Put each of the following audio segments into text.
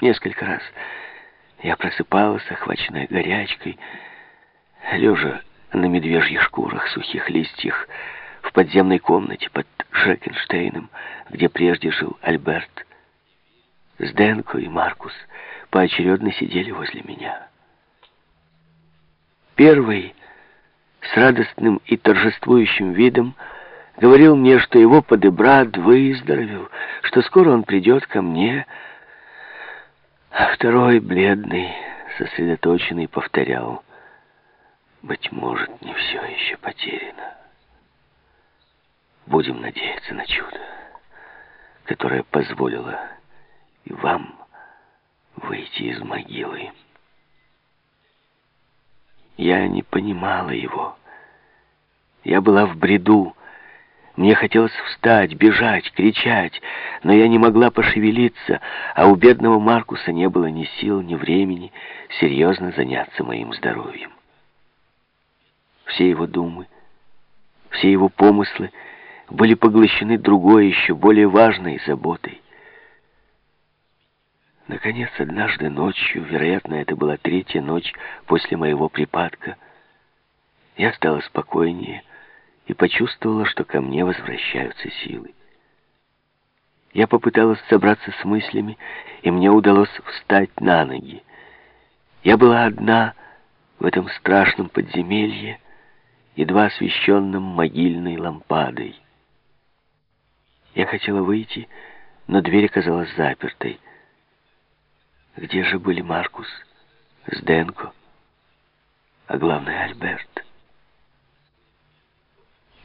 Несколько раз я просыпалась, охваченная горячкой, лежа на медвежьих шкурах, сухих листьях, в подземной комнате под Шекенштейном, где прежде жил Альберт. Сденко и Маркус поочередно сидели возле меня. Первый, с радостным и торжествующим видом, говорил мне, что его подебрат выздоровел, что скоро он придет ко мне, а второй, бледный, сосредоточенный, повторял, «Быть может, не все еще потеряно. Будем надеяться на чудо, которое позволило и вам выйти из могилы». Я не понимала его. Я была в бреду, мне хотелось встать, бежать, кричать, но я не могла пошевелиться, а у бедного Маркуса не было ни сил, ни времени серьезно заняться моим здоровьем. Все его думы, все его помыслы были поглощены другой, еще более важной заботой. Наконец, однажды ночью, вероятно, это была третья ночь после моего припадка, я стала спокойнее, и почувствовала, что ко мне возвращаются силы. Я попыталась собраться с мыслями, и мне удалось встать на ноги. Я была одна в этом страшном подземелье, едва освещенном могильной лампадой. Я хотела выйти, но дверь оказалась запертой. Где же были Маркус, Сденко, а главное Альберт?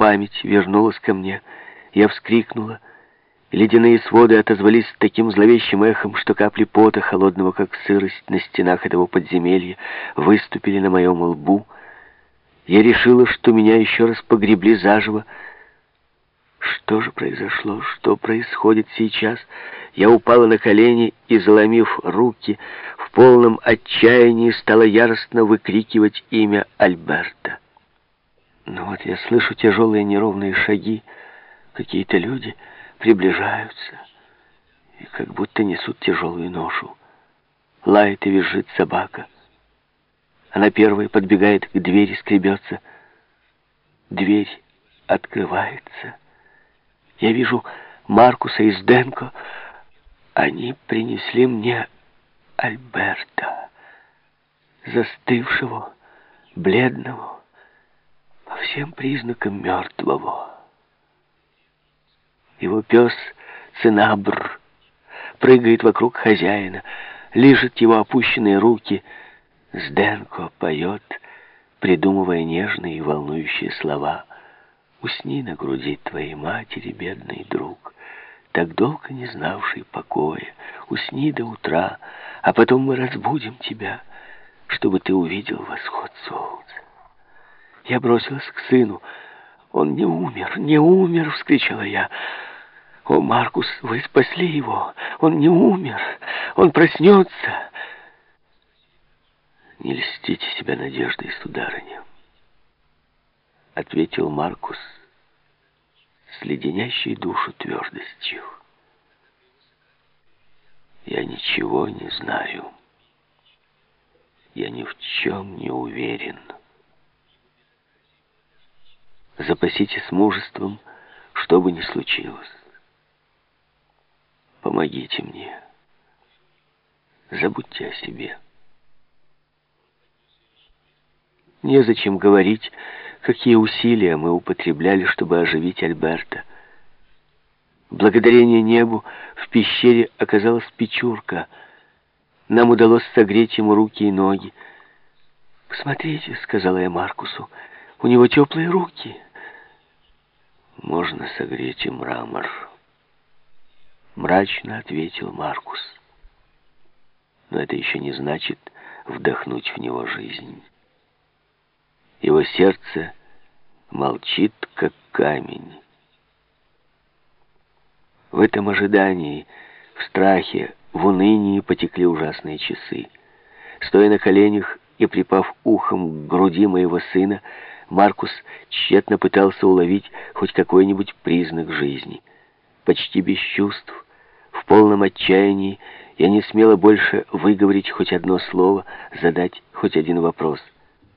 Память вернулась ко мне. Я вскрикнула. Ледяные своды отозвались таким зловещим эхом, что капли пота, холодного как сырость на стенах этого подземелья, выступили на моем лбу. Я решила, что меня еще раз погребли заживо. Что же произошло? Что происходит сейчас? Я упала на колени и, заломив руки, в полном отчаянии стала яростно выкрикивать имя Альберта. Но вот я слышу тяжелые неровные шаги. Какие-то люди приближаются и как будто несут тяжелую ношу. Лает и визжит собака. Она первой подбегает к двери, скребется. Дверь открывается. Я вижу Маркуса и Сденко. Они принесли мне Альберта, застывшего, бледного, всем признакам мертвого. Его пес Цинабр прыгает вокруг хозяина, лижет его опущенные руки. Сденко поет, придумывая нежные и волнующие слова. «Усни на груди твоей матери, бедный друг, так долго не знавший покоя. Усни до утра, а потом мы разбудим тебя, чтобы ты увидел восход солнца». Я бросилась к сыну. «Он не умер, не умер!» — вскричала я. «О, Маркус, вы спасли его! Он не умер! Он проснется!» «Не льстите себя надеждой, сударыня!» — ответил Маркус с леденящей душу твердостью. «Я ничего не знаю. Я ни в чем не уверен». Запаситесь мужеством, что бы ни случилось. Помогите мне. Забудьте о себе. Незачем говорить, какие усилия мы употребляли, чтобы оживить Альберта. Благодарение небу в пещере оказалась печурка. Нам удалось согреть ему руки и ноги. «Посмотрите», — сказала я Маркусу, — «у него теплые руки». «Можно согреть и мрамор», — мрачно ответил Маркус. «Но это еще не значит вдохнуть в него жизнь. Его сердце молчит, как камень. В этом ожидании, в страхе, в унынии потекли ужасные часы. Стоя на коленях и припав ухом к груди моего сына, Маркус тщетно пытался уловить хоть какой-нибудь признак жизни. Почти без чувств, в полном отчаянии, Я не смела больше выговорить хоть одно слово, задать хоть один вопрос.